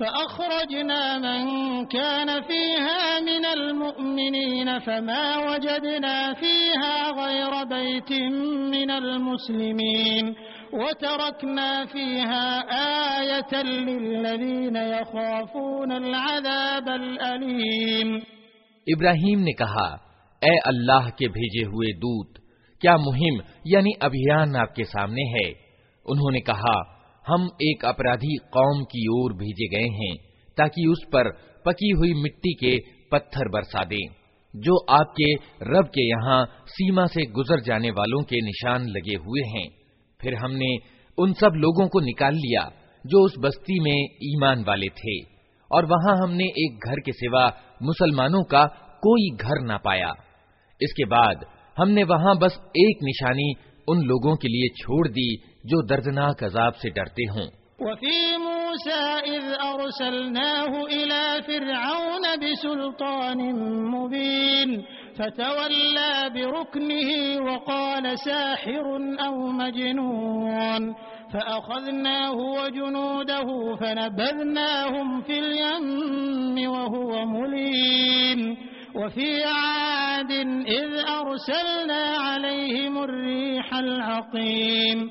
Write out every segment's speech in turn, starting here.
فأخرجنا من كان فيها من المؤمنين فما وجدنا فيها غير بيت من المسلمين وتركنا فيها آية للذين يخافون العذاب الأليم کہا اے اللہ کے بھیجے ہوئے دوت کیا दूत یعنی ابھیان آپ کے سامنے ہے انہوں نے کہا हम एक अपराधी कौम की ओर भेजे गए हैं ताकि उस पर पकी हुई मिट्टी के पत्थर बरसा दें जो आपके रब के यहाँ सीमा से गुजर जाने वालों के निशान लगे हुए हैं फिर हमने उन सब लोगों को निकाल लिया जो उस बस्ती में ईमान वाले थे और वहां हमने एक घर के सिवा मुसलमानों का कोई घर ना पाया इसके बाद हमने वहां बस एक निशानी उन लोगों के लिए छोड़ दी جو دردناک عذاب سے ڈرتے ہوں وفي موسى إذ أرسلناه إلى فرعون بسلطان مبين فتولى بركنه وقال ساحر أو مجنون فأخذناه وجنوده فنبذناهم في اليم وهو مليم وفي عاد إذ أرسلنا عليهم الريح العقيم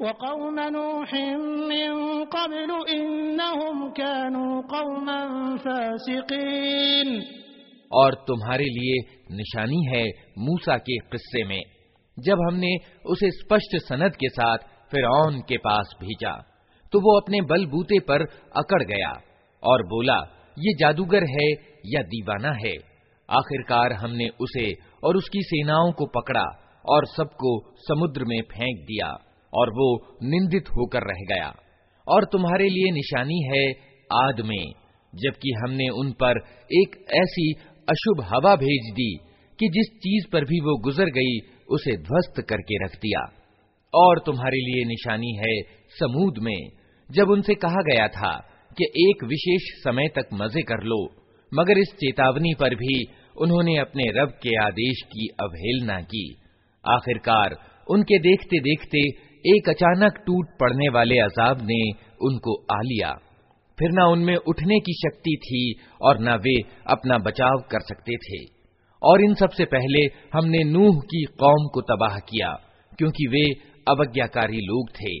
وقوم نوح من قبل إنهم كانوا قوما فاسقين और तुम्हारे लिए निशानी है मूसा के किस्से में जब हमने उसे स्पष्ट सनद के साथ फिर के पास भेजा तो वो अपने बलबूते पर अकड़ गया और बोला ये जादूगर है या दीवाना है आखिरकार हमने उसे और उसकी सेनाओं को पकड़ा और सबको समुद्र में फेंक दिया और वो निंदित होकर रह गया और तुम्हारे लिए निशानी है आद में जबकि हमने उन पर एक ऐसी अशुभ हवा भेज दी कि जिस चीज पर भी वो गुजर गई उसे ध्वस्त करके रख दिया और तुम्हारे लिए निशानी है समूद में जब उनसे कहा गया था कि एक विशेष समय तक मजे कर लो मगर इस चेतावनी पर भी उन्होंने अपने रब के आदेश की अवहेलना की आखिरकार उनके देखते देखते एक अचानक टूट पड़ने वाले अजाब ने उनको आ लिया फिर न उनमें उठने की शक्ति थी और न वे अपना बचाव कर सकते थे और इन सबसे पहले हमने नूह की कौम को तबाह किया क्योंकि वे अवज्ञाकारी लोग थे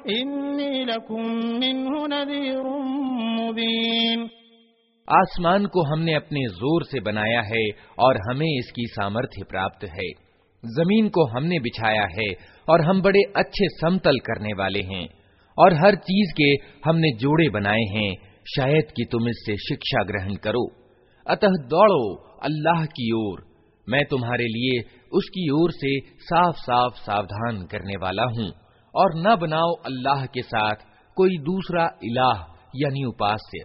आसमान को हमने अपने जोर से बनाया है और हमें इसकी सामर्थ्य प्राप्त है जमीन को हमने बिछाया है और हम बड़े अच्छे समतल करने वाले हैं और हर चीज के हमने जोड़े बनाए हैं शायद कि तुम इससे शिक्षा ग्रहण करो अतः दौड़ो अल्लाह की ओर मैं तुम्हारे लिए उसकी ओर से साफ साफ सावधान करने वाला हूँ और न बनाओ अल्लाह के साथ कोई दूसरा इलाह यानी उपास्य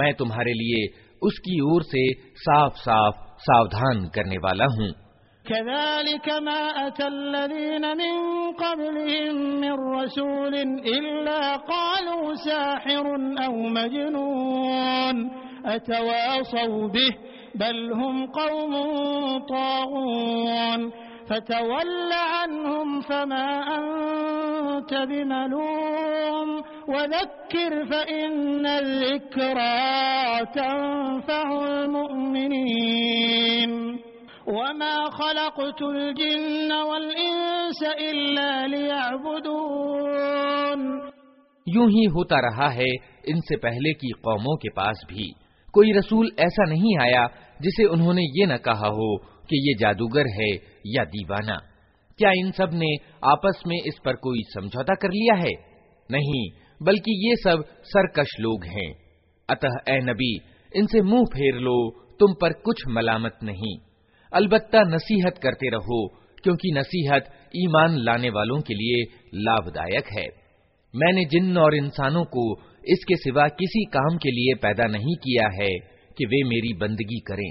मैं तुम्हारे लिए उसकी ओर से साफ साफ सावधान करने वाला हूँ كذلك ما أتى الذين من قبلهم من رسول إلا قالوا ساحر أو مجنون أتواصوا به بل هم قوم طاغون فتول عنهم فما أنت أنت بملوم وذكر فإن الذكرى تنفع المؤمنين وما خلقت الجن والإنس إلا ليعبدون यूं ही होता रहा है इनसे पहले की कौमों के पास भी कोई रसूल ऐसा नहीं आया जिसे उन्होंने ये न कहा हो कि ये जादूगर है या दीवाना क्या इन सब ने आपस में इस पर कोई समझौता कर लिया है नहीं बल्कि ये सब सरकश लोग हैं अतः ए नबी इनसे मुंह फेर लो तुम पर कुछ मलामत नहीं अलबत्ता नसीहत करते रहो क्योंकि नसीहत ईमान लाने वालों के लिए लाभदायक है मैंने जिन और इंसानों को इसके सिवा किसी काम के लिए पैदा नहीं किया है कि वे मेरी बंदगी करें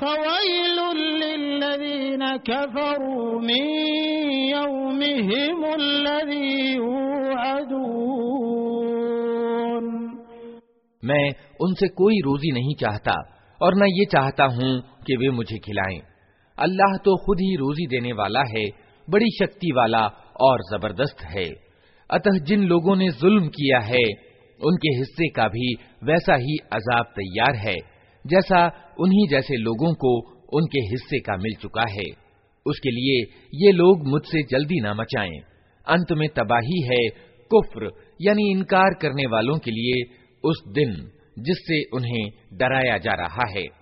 فويل للذين كفروا من يومهم الذي يوعدون मैं उनसे कोई रोजी नहीं चाहता और न ये चाहता हूँ कि वे मुझे खिलाएं अल्लाह तो खुद ही रोजी देने वाला है बड़ी शक्ति वाला और जबरदस्त है अतः जिन लोगों ने जुल्म किया है उनके हिस्से का भी वैसा ही अजाब तैयार है जैसा उन्हीं जैसे लोगों को उनके हिस्से का मिल चुका है उसके लिए ये लोग मुझसे जल्दी ना मचाएं अंत में तबाही है कुफ्र यानी इनकार करने वालों के लिए उस दिन जिससे उन्हें डराया जा रहा है